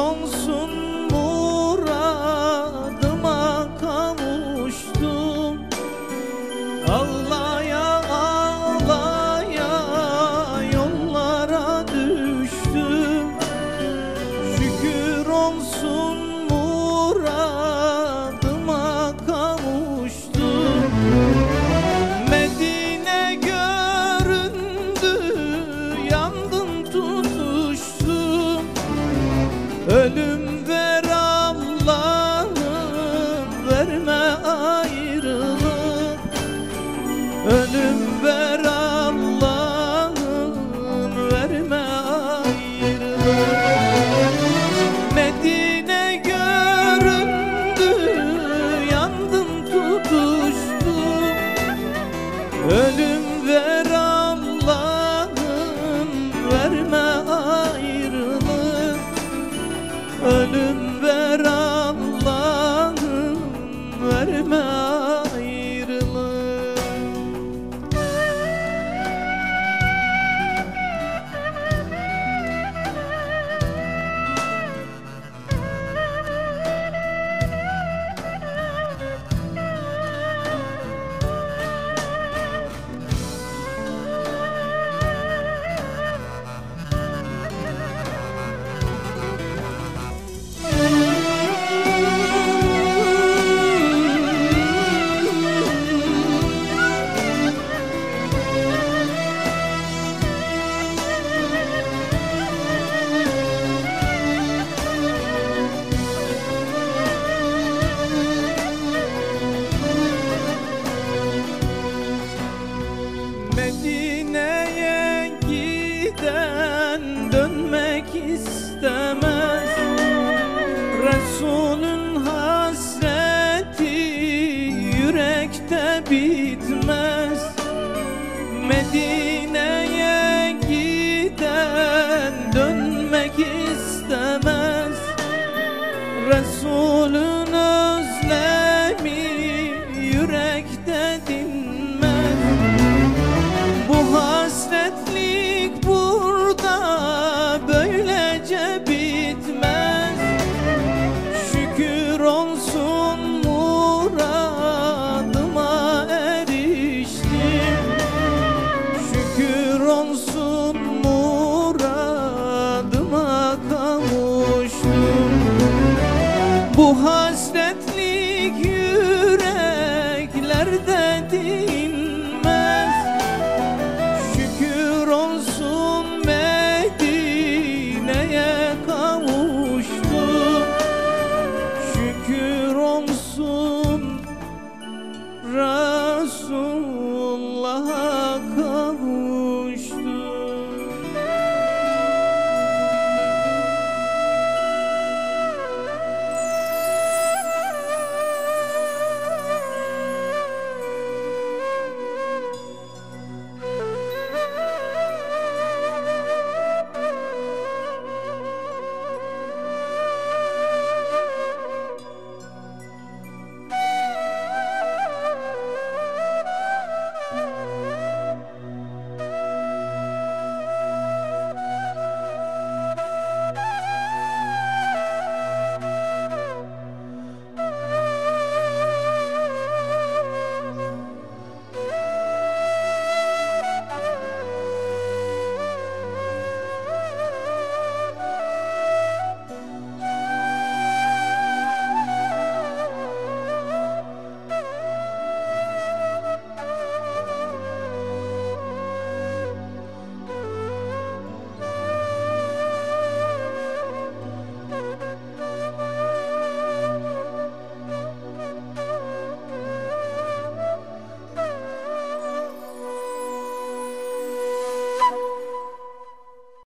bronze Senden dönmek istemez. Resulün hasreti yürekte bitmez. Medine'ye giden dönmek istemez.